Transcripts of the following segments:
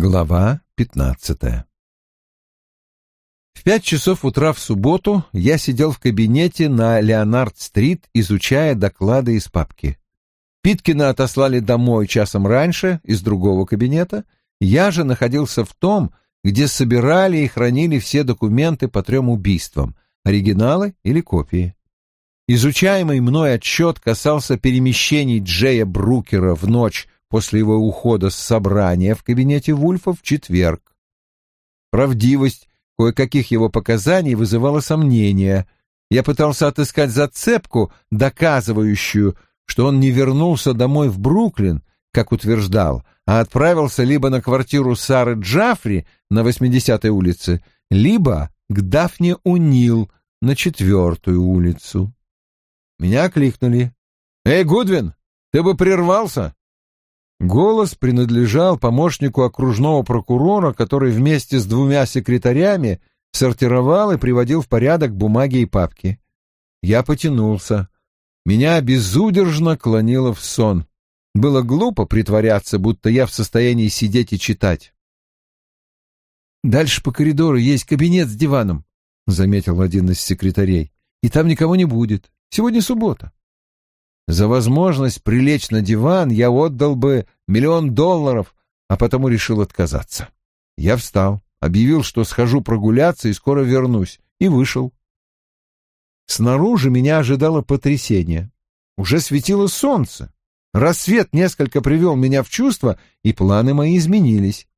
Глава пятнадцатая В пять часов утра в субботу я сидел в кабинете на Леонард-стрит, изучая доклады из папки. Питкина отослали домой часом раньше, из другого кабинета. Я же находился в том, где собирали и хранили все документы по трем убийствам, оригиналы или копии. Изучаемый мной отчет касался перемещений Джея Брукера в ночь после его ухода с собрания в кабинете Вульфа в четверг. Правдивость кое-каких его показаний вызывала сомнения. Я пытался отыскать зацепку, доказывающую, что он не вернулся домой в Бруклин, как утверждал, а отправился либо на квартиру Сары Джафри на 80-й улице, либо к Дафне Унил на 4-ю улицу. Меня кликнули: «Эй, Гудвин, ты бы прервался!» Голос принадлежал помощнику окружного прокурора, который вместе с двумя секретарями сортировал и приводил в порядок бумаги и папки. Я потянулся. Меня безудержно клонило в сон. Было глупо притворяться, будто я в состоянии сидеть и читать. «Дальше по коридору есть кабинет с диваном», — заметил один из секретарей. «И там никого не будет. Сегодня суббота». За возможность прилечь на диван я отдал бы миллион долларов, а потому решил отказаться. Я встал, объявил, что схожу прогуляться и скоро вернусь, и вышел. Снаружи меня ожидало потрясение. Уже светило солнце. Рассвет несколько привел меня в чувство, и планы мои изменились.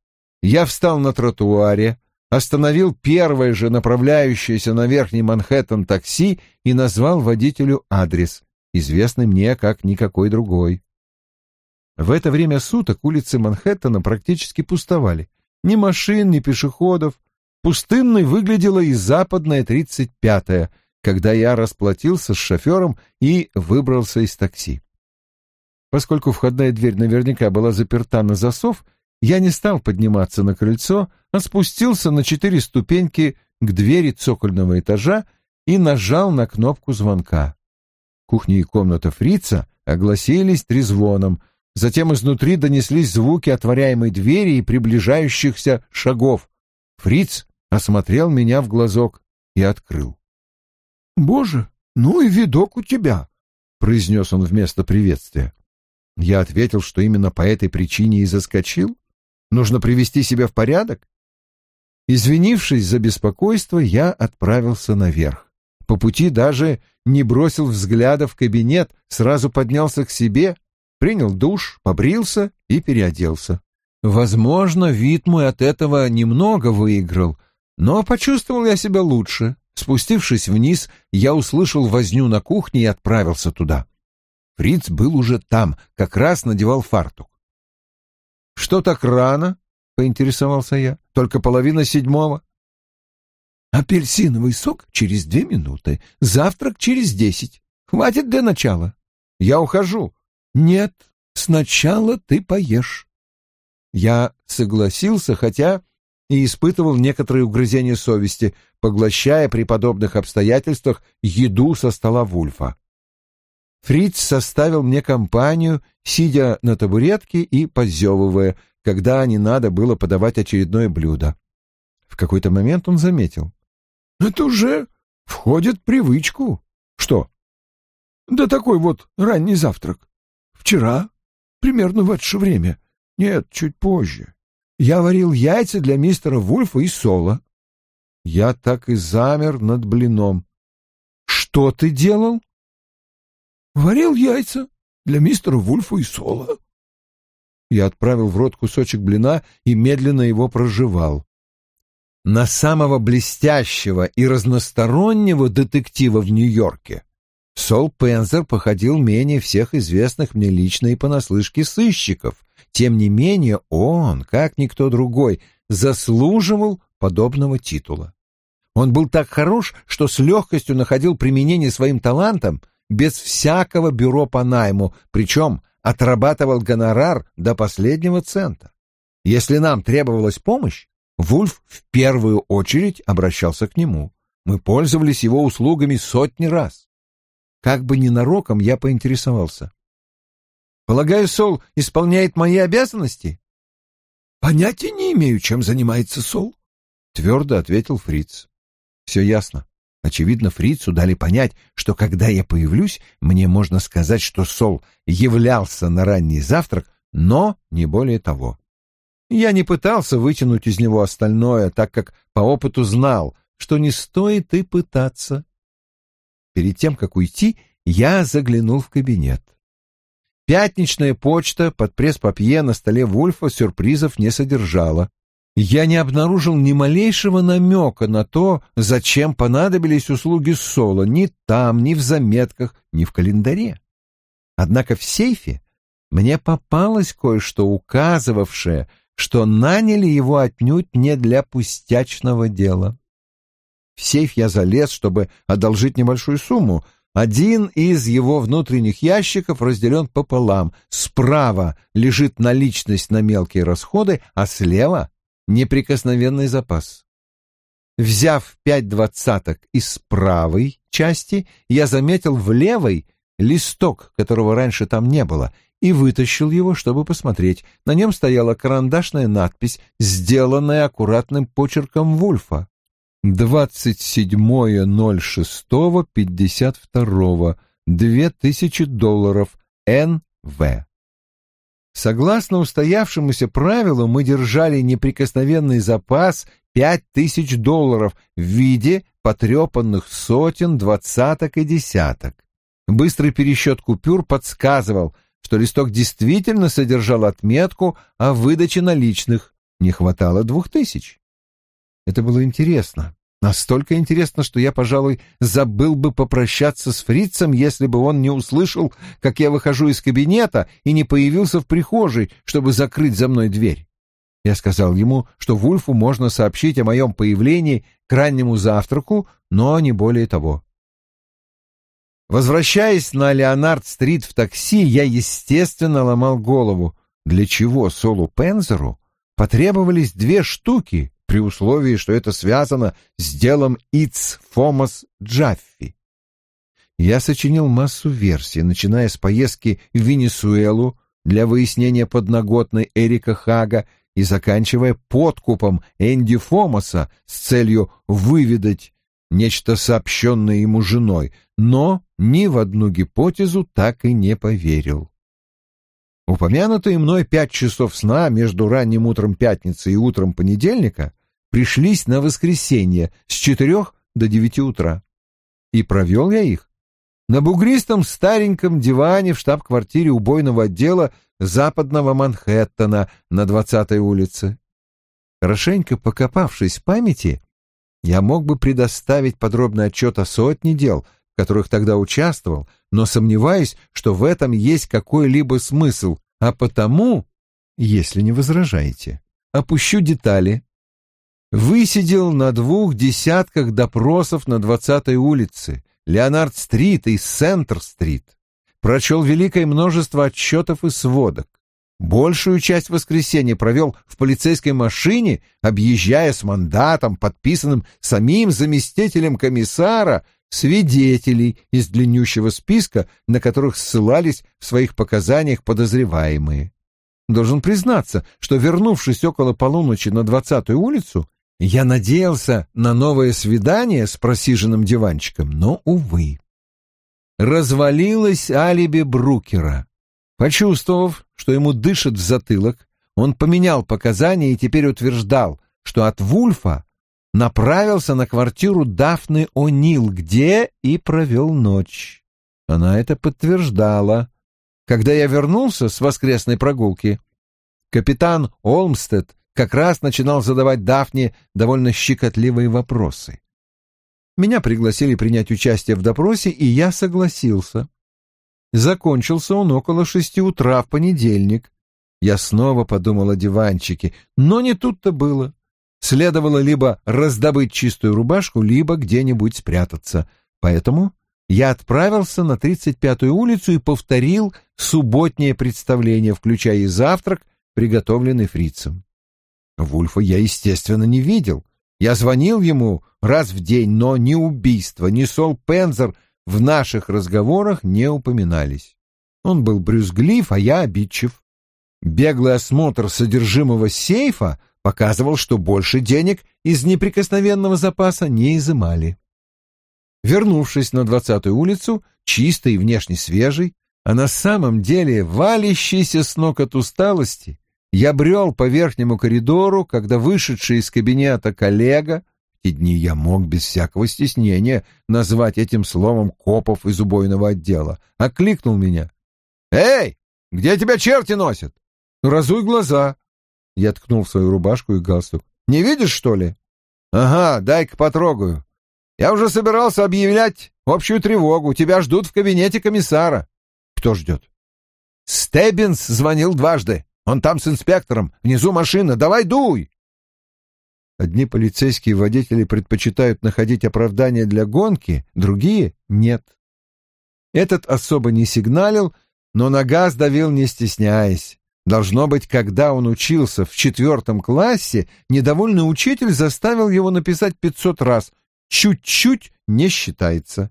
Я встал на тротуаре, остановил первое же направляющееся на Верхний Манхэттен такси и назвал водителю адрес известный мне как никакой другой. В это время суток улицы Манхэттена практически пустовали. Ни машин, ни пешеходов. Пустынной выглядела и западная 35-я, когда я расплатился с шофером и выбрался из такси. Поскольку входная дверь наверняка была заперта на засов, я не стал подниматься на крыльцо, а спустился на четыре ступеньки к двери цокольного этажа и нажал на кнопку звонка кухня и комната фрица огласились трезвоном, затем изнутри донеслись звуки отворяемой двери и приближающихся шагов. Фриц осмотрел меня в глазок и открыл. «Боже, ну и видок у тебя!» — произнес он вместо приветствия. Я ответил, что именно по этой причине и заскочил. Нужно привести себя в порядок. Извинившись за беспокойство, я отправился наверх. По пути даже не бросил взгляда в кабинет, сразу поднялся к себе, принял душ, побрился и переоделся. Возможно, вид мой от этого немного выиграл, но почувствовал я себя лучше. Спустившись вниз, я услышал возню на кухне и отправился туда. Фриц был уже там, как раз надевал фартук. «Что так рано?» — поинтересовался я. «Только половина седьмого. Апельсиновый сок через две минуты, завтрак через десять. Хватит для начала. Я ухожу. Нет, сначала ты поешь. Я согласился, хотя и испытывал некоторые угрызения совести, поглощая при подобных обстоятельствах еду со стола Вульфа. Фриц составил мне компанию, сидя на табуретке и позевывая, когда не надо было подавать очередное блюдо. В какой-то момент он заметил. Это уже входит в привычку. Что? Да такой вот ранний завтрак. Вчера, примерно в это же время. Нет, чуть позже. Я варил яйца для мистера Вульфа и Сола. Я так и замер над блином. Что ты делал? Варил яйца для мистера Вульфа и Сола. Я отправил в рот кусочек блина и медленно его прожевал на самого блестящего и разностороннего детектива в Нью-Йорке, Сол Пензер походил менее всех известных мне лично и понаслышке сыщиков. Тем не менее он, как никто другой, заслуживал подобного титула. Он был так хорош, что с легкостью находил применение своим талантам без всякого бюро по найму, причем отрабатывал гонорар до последнего цента. Если нам требовалась помощь, Вульф в первую очередь обращался к нему. Мы пользовались его услугами сотни раз. Как бы ненароком я поинтересовался. «Полагаю, Сол исполняет мои обязанности?» «Понятия не имею, чем занимается Сол», — твердо ответил Фриц. «Все ясно. Очевидно, Фрицу дали понять, что когда я появлюсь, мне можно сказать, что Сол являлся на ранний завтрак, но не более того. Я не пытался вытянуть из него остальное, так как по опыту знал, что не стоит и пытаться. Перед тем, как уйти, я заглянул в кабинет. Пятничная почта под пресс-папье на столе Вульфа сюрпризов не содержала. Я не обнаружил ни малейшего намека на то, зачем понадобились услуги Соло ни там, ни в заметках, ни в календаре. Однако в сейфе мне попалось кое-что, указывавшее, что наняли его отнюдь не для пустячного дела. В сейф я залез, чтобы одолжить небольшую сумму. Один из его внутренних ящиков разделен пополам. Справа лежит наличность на мелкие расходы, а слева — неприкосновенный запас. Взяв пять двадцаток из правой части, я заметил в левой листок, которого раньше там не было, и вытащил его, чтобы посмотреть. На нем стояла карандашная надпись, сделанная аккуратным почерком Вульфа. 27.06.52. 2000 долларов. Н.В. Согласно устоявшемуся правилу, мы держали неприкосновенный запас 5000 долларов в виде потрепанных сотен, двадцаток и десяток. Быстрый пересчет купюр подсказывал — что листок действительно содержал отметку о выдаче наличных. Не хватало двух тысяч. Это было интересно. Настолько интересно, что я, пожалуй, забыл бы попрощаться с фрицем, если бы он не услышал, как я выхожу из кабинета и не появился в прихожей, чтобы закрыть за мной дверь. Я сказал ему, что Вульфу можно сообщить о моем появлении к раннему завтраку, но не более того. Возвращаясь на Леонард-стрит в такси, я, естественно, ломал голову, для чего Солу Пензеру потребовались две штуки, при условии, что это связано с делом Иц Фомас Джаффи. Я сочинил массу версий, начиная с поездки в Венесуэлу для выяснения подноготной Эрика Хага и заканчивая подкупом Энди Фомаса с целью выведать нечто сообщенное ему женой, но ни в одну гипотезу так и не поверил. Упомянутые мной пять часов сна между ранним утром пятницы и утром понедельника пришлись на воскресенье с четырех до девяти утра. И провел я их на бугристом стареньком диване в штаб-квартире убойного отдела западного Манхэттена на двадцатой улице. Хорошенько покопавшись в памяти, я мог бы предоставить подробный отчет о сотне дел — которых тогда участвовал, но сомневаюсь, что в этом есть какой-либо смысл, а потому, если не возражаете, опущу детали. Высидел на двух десятках допросов на 20-й улице, Леонард-стрит и Центр-стрит. Прочел великое множество отчетов и сводок. Большую часть воскресенья провел в полицейской машине, объезжая с мандатом, подписанным самим заместителем комиссара, свидетелей из длиннющего списка, на которых ссылались в своих показаниях подозреваемые. Должен признаться, что, вернувшись около полуночи на двадцатую улицу, я надеялся на новое свидание с просиженным диванчиком, но, увы. Развалилось алиби Брукера. Почувствовав, что ему дышит в затылок, он поменял показания и теперь утверждал, что от Вульфа направился на квартиру Дафны О'Нил, где и провел ночь. Она это подтверждала. Когда я вернулся с воскресной прогулки, капитан Олмстед как раз начинал задавать Дафне довольно щекотливые вопросы. Меня пригласили принять участие в допросе, и я согласился. Закончился он около шести утра в понедельник. Я снова подумал о диванчике, но не тут-то было следовало либо раздобыть чистую рубашку, либо где-нибудь спрятаться. Поэтому я отправился на 35-ю улицу и повторил субботнее представление, включая и завтрак, приготовленный фрицем. Вульфа я, естественно, не видел. Я звонил ему раз в день, но ни убийство, ни Сол Пензер в наших разговорах не упоминались. Он был брюзглив, а я обидчив. Беглый осмотр содержимого сейфа показывал, что больше денег из неприкосновенного запаса не изымали. Вернувшись на двадцатую улицу, чистой и внешне свежей, а на самом деле валящийся с ног от усталости, я брел по верхнему коридору, когда вышедший из кабинета коллега, в те дни я мог без всякого стеснения назвать этим словом копов из убойного отдела, окликнул меня. «Эй, где тебя черти носят?» «Ну, Разуй глаза, я ткнул в свою рубашку и галстук. «Не видишь, что ли?» «Ага, дай-ка потрогаю. Я уже собирался объявлять общую тревогу. Тебя ждут в кабинете комиссара». «Кто ждет?» «Стеббинс звонил дважды. Он там с инспектором. Внизу машина. Давай дуй!» Одни полицейские водители предпочитают находить оправдания для гонки, другие — нет. Этот особо не сигналил, но на газ давил, не стесняясь. Должно быть, когда он учился в четвертом классе, недовольный учитель заставил его написать 500 раз «чуть-чуть не считается».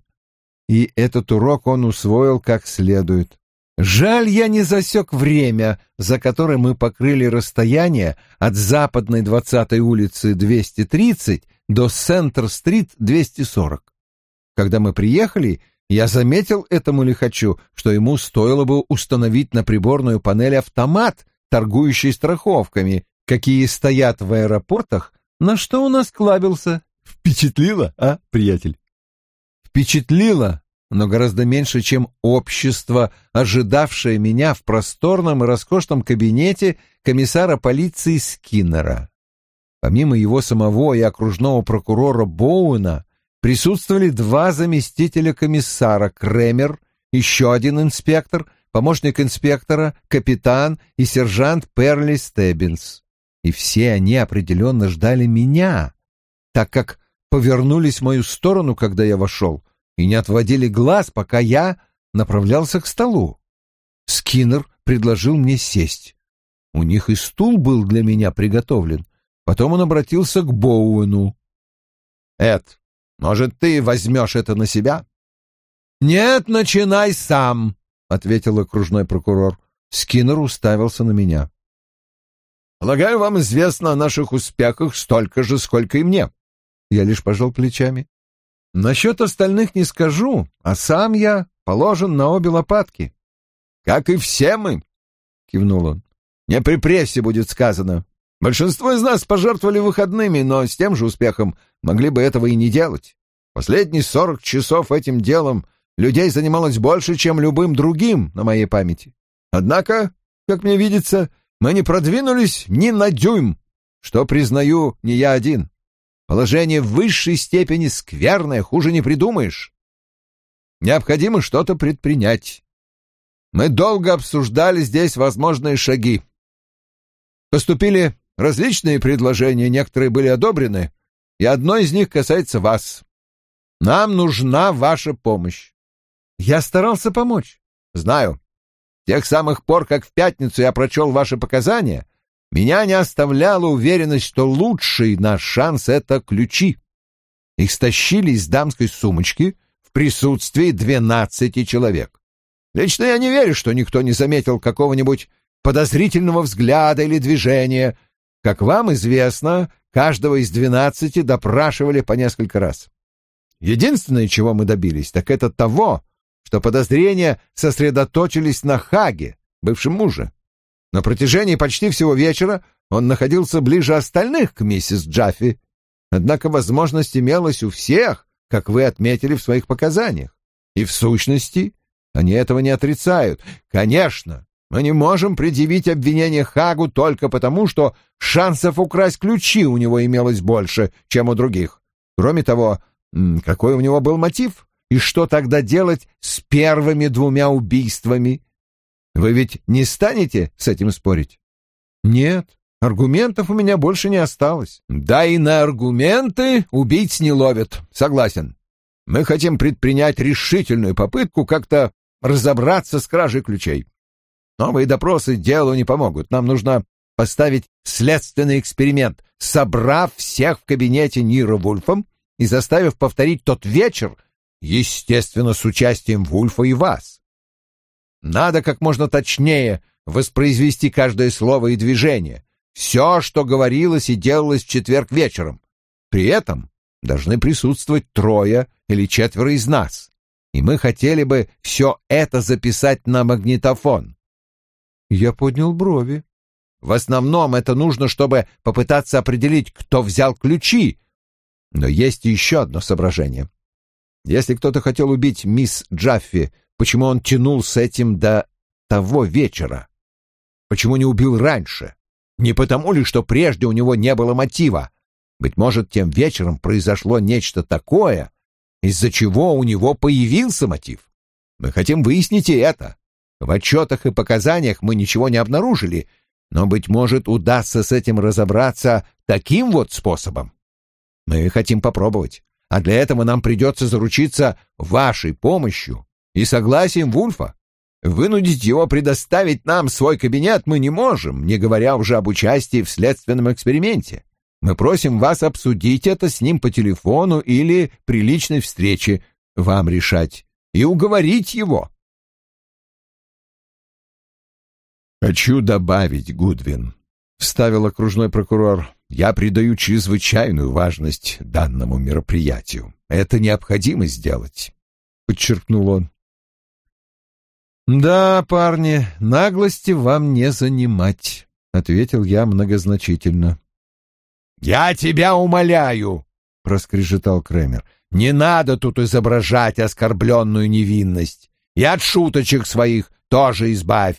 И этот урок он усвоил как следует. Жаль, я не засек время, за которое мы покрыли расстояние от западной 20-й улицы 230 до Центр-стрит 240. Когда мы приехали, я заметил этому лихачу, что ему стоило бы установить на приборную панель автомат, торгующий страховками, какие стоят в аэропортах, на что он осклабился. Впечатлило, а, приятель? Впечатлило, но гораздо меньше, чем общество, ожидавшее меня в просторном и роскошном кабинете комиссара полиции Скиннера. Помимо его самого и окружного прокурора Боуэна, присутствовали два заместителя комиссара Кремер, еще один инспектор, помощник инспектора, капитан и сержант Перли Стеббинс. И все они определенно ждали меня, так как повернулись в мою сторону, когда я вошел, и не отводили глаз, пока я направлялся к столу. Скиннер предложил мне сесть. У них и стул был для меня приготовлен. Потом он обратился к Боуэну. «Эд, может, ты возьмешь это на себя?» «Нет, начинай сам», — ответил окружной прокурор. Скиннер уставился на меня. «Полагаю, вам известно о наших успехах столько же, сколько и мне». Я лишь пожал плечами. «Насчет остальных не скажу, а сам я положен на обе лопатки». «Как и все мы», — кивнул он. «Не при прессе будет сказано. Большинство из нас пожертвовали выходными, но с тем же успехом могли бы этого и не делать. Последние сорок часов этим делом людей занималось больше, чем любым другим на моей памяти. Однако, как мне видится, мы не продвинулись ни на дюйм, что, признаю, не я один. Положение в высшей степени скверное, хуже не придумаешь. Необходимо что-то предпринять. Мы долго обсуждали здесь возможные шаги. Поступили Различные предложения, некоторые были одобрены, и одно из них касается вас. Нам нужна ваша помощь. Я старался помочь. Знаю. С тех самых пор, как в пятницу я прочел ваши показания, меня не оставляла уверенность, что лучший наш шанс — это ключи. Их стащили из дамской сумочки в присутствии двенадцати человек. Лично я не верю, что никто не заметил какого-нибудь подозрительного взгляда или движения — как вам известно, каждого из двенадцати допрашивали по несколько раз. Единственное, чего мы добились, так это того, что подозрения сосредоточились на Хаге, бывшем муже. На протяжении почти всего вечера он находился ближе остальных к миссис Джаффи, однако возможность имелась у всех, как вы отметили в своих показаниях. И в сущности они этого не отрицают. Конечно, мы не можем предъявить обвинение Хагу только потому, что шансов украсть ключи у него имелось больше, чем у других. Кроме того, какой у него был мотив? И что тогда делать с первыми двумя убийствами? Вы ведь не станете с этим спорить? Нет, аргументов у меня больше не осталось. Да и на аргументы убийц не ловят, согласен. Мы хотим предпринять решительную попытку как-то разобраться с кражей ключей. Новые допросы делу не помогут. Нам нужно поставить следственный эксперимент, собрав всех в кабинете Нира Вульфом и заставив повторить тот вечер, естественно, с участием Вульфа и вас. Надо как можно точнее воспроизвести каждое слово и движение, все, что говорилось и делалось в четверг вечером. При этом должны присутствовать трое или четверо из нас, и мы хотели бы все это записать на магнитофон. Я поднял брови. В основном это нужно, чтобы попытаться определить, кто взял ключи. Но есть еще одно соображение. Если кто-то хотел убить мисс Джаффи, почему он тянул с этим до того вечера? Почему не убил раньше? Не потому ли, что прежде у него не было мотива? Быть может, тем вечером произошло нечто такое, из-за чего у него появился мотив. Мы хотим выяснить и это. В отчетах и показаниях мы ничего не обнаружили, но, быть может, удастся с этим разобраться таким вот способом. Мы хотим попробовать, а для этого нам придется заручиться вашей помощью и согласием Вульфа. Вынудить его предоставить нам свой кабинет мы не можем, не говоря уже об участии в следственном эксперименте. Мы просим вас обсудить это с ним по телефону или при личной встрече, вам решать, и уговорить его. «Хочу добавить, Гудвин», — вставил окружной прокурор, — «я придаю чрезвычайную важность данному мероприятию. Это необходимо сделать», — подчеркнул он. «Да, парни, наглости вам не занимать», — ответил я многозначительно. «Я тебя умоляю», — проскрежетал Кремер, — «не надо тут изображать оскорбленную невинность. И от шуточек своих тоже избавь.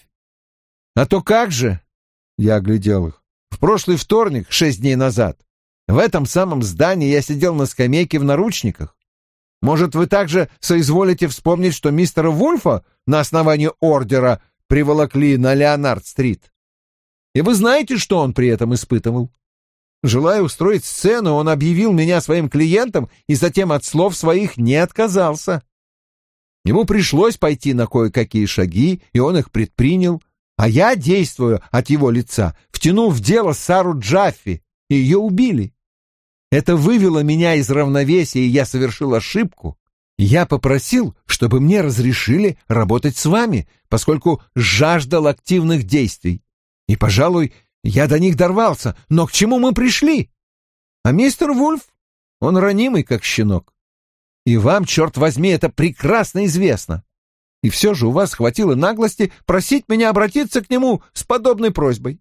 А то как же? Я оглядел их. В прошлый вторник, шесть дней назад, в этом самом здании я сидел на скамейке в наручниках. Может, вы также соизволите вспомнить, что мистера Вульфа на основании ордера приволокли на Леонард-стрит? И вы знаете, что он при этом испытывал? Желая устроить сцену, он объявил меня своим клиентом и затем от слов своих не отказался. Ему пришлось пойти на кое-какие шаги, и он их предпринял. А я, действую от его лица, втянул в дело Сару Джаффи, и ее убили. Это вывело меня из равновесия, и я совершил ошибку. Я попросил, чтобы мне разрешили работать с вами, поскольку жаждал активных действий. И, пожалуй, я до них дорвался, но к чему мы пришли? А мистер Вульф, он ранимый, как щенок. И вам, черт возьми, это прекрасно известно. И все же у вас хватило наглости просить меня обратиться к нему с подобной просьбой.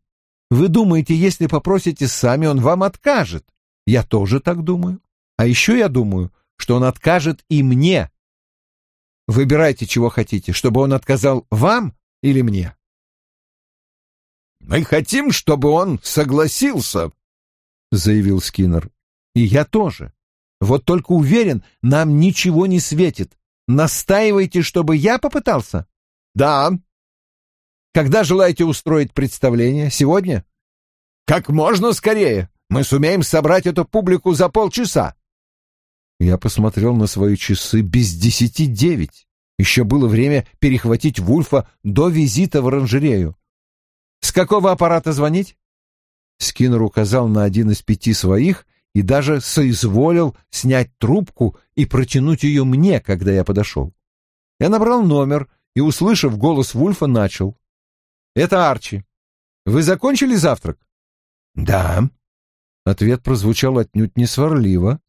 Вы думаете, если попросите сами, он вам откажет? Я тоже так думаю. А еще я думаю, что он откажет и мне. Выбирайте, чего хотите, чтобы он отказал вам или мне. «Мы хотим, чтобы он согласился», — заявил Скиннер. «И я тоже. Вот только уверен, нам ничего не светит. Настаиваете, чтобы я попытался? Да. Когда желаете устроить представление? Сегодня? Как можно скорее. Мы сумеем собрать эту публику за полчаса. Я посмотрел на свои часы без десяти девять. Еще было время перехватить Вульфа до визита в оранжерею. «С какого аппарата звонить?» Скиннер указал на один из пяти своих, и даже соизволил снять трубку и протянуть ее мне, когда я подошел. Я набрал номер и, услышав голос Вульфа, начал. «Это Арчи. Вы закончили завтрак?» «Да». Ответ прозвучал отнюдь не сварливо.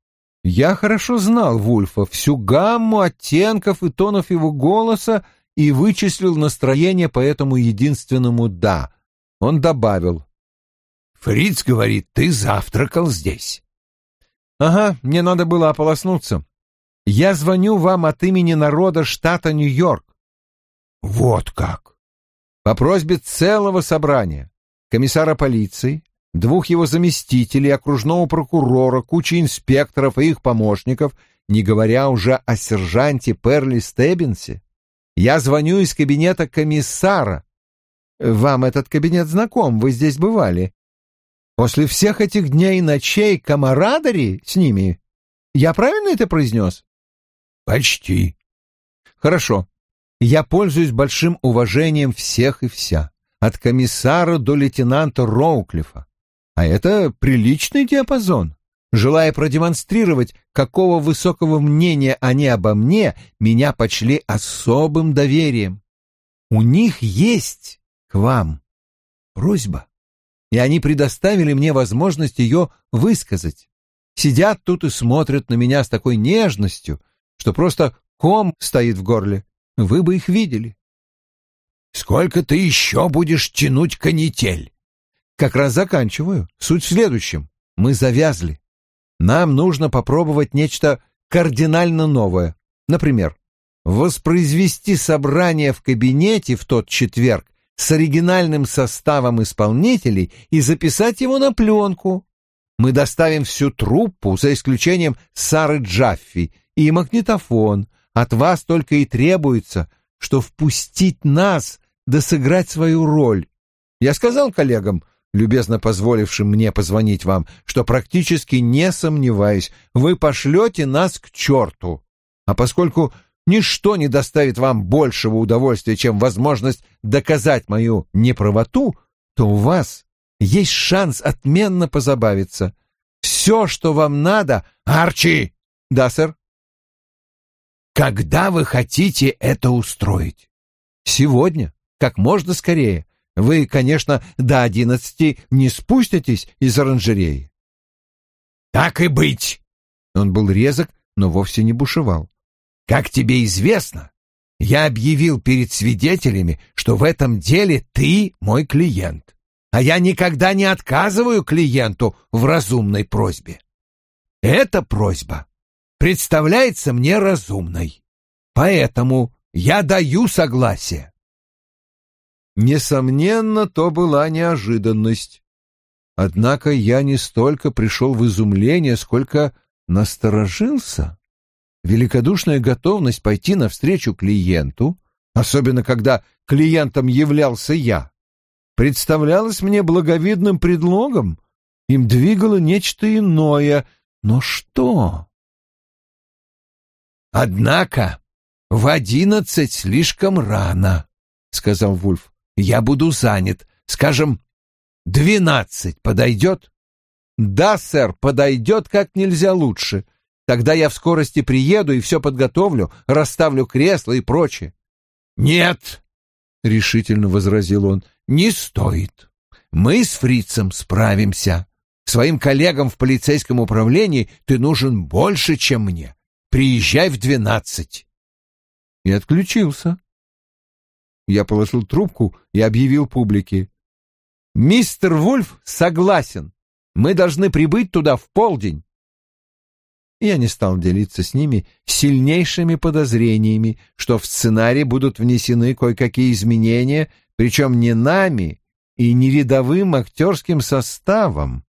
Я хорошо знал Вульфа, всю гамму оттенков и тонов его голоса и вычислил настроение по этому единственному «да». Он добавил. «Фриц говорит, ты завтракал здесь». Ага, мне надо было ополоснуться. Я звоню вам от имени народа штата Нью-Йорк. Вот как. По просьбе целого собрания, комиссара полиции, двух его заместителей, окружного прокурора, кучи инспекторов и их помощников, не говоря уже о сержанте Перли Стеббинсе, я звоню из кабинета комиссара. Вам этот кабинет знаком, вы здесь бывали. После всех этих дней и ночей камарадери с ними? Я правильно это произнес? Почти. Хорошо. Я пользуюсь большим уважением всех и вся, от комиссара до лейтенанта Роуклифа. А это приличный диапазон. Желая продемонстрировать, какого высокого мнения они обо мне, меня почли особым доверием. У них есть к вам просьба и они предоставили мне возможность ее высказать. Сидят тут и смотрят на меня с такой нежностью, что просто ком стоит в горле. Вы бы их видели. Сколько ты еще будешь тянуть канитель? Как раз заканчиваю. Суть в следующем. Мы завязли. Нам нужно попробовать нечто кардинально новое. Например, воспроизвести собрание в кабинете в тот четверг с оригинальным составом исполнителей и записать его на пленку. Мы доставим всю труппу, за исключением Сары Джаффи, и магнитофон. От вас только и требуется, что впустить нас да сыграть свою роль. Я сказал коллегам, любезно позволившим мне позвонить вам, что практически не сомневаюсь, вы пошлете нас к черту. А поскольку Ничто не доставит вам большего удовольствия, чем возможность доказать мою неправоту, то у вас есть шанс отменно позабавиться. Все, что вам надо... Арчи! Да, сэр. Когда вы хотите это устроить? Сегодня. Как можно скорее. Вы, конечно, до одиннадцати не спуститесь из оранжереи. Так и быть. Он был резок, но вовсе не бушевал. Как тебе известно, я объявил перед свидетелями, что в этом деле ты мой клиент, а я никогда не отказываю клиенту в разумной просьбе. Эта просьба представляется мне разумной, поэтому я даю согласие. Несомненно, то была неожиданность. Однако я не столько пришел в изумление, сколько насторожился. Великодушная готовность пойти навстречу клиенту, особенно когда клиентом являлся я, представлялась мне благовидным предлогом, им двигало нечто иное, но что? «Однако в одиннадцать слишком рано», — сказал Вульф. «Я буду занят. Скажем, двенадцать подойдет?» «Да, сэр, подойдет как нельзя лучше. Тогда я в скорости приеду и все подготовлю, расставлю кресла и прочее. Нет, решительно возразил он, не стоит. Мы с фрицем справимся. Своим коллегам в полицейском управлении ты нужен больше, чем мне. Приезжай в двенадцать. И отключился. Я положил трубку и объявил публике. «Мистер Вульф согласен. Мы должны прибыть туда в полдень. Я не стал делиться с ними сильнейшими подозрениями, что в сценарий будут внесены кое-какие изменения, причем не нами и не рядовым актерским составом,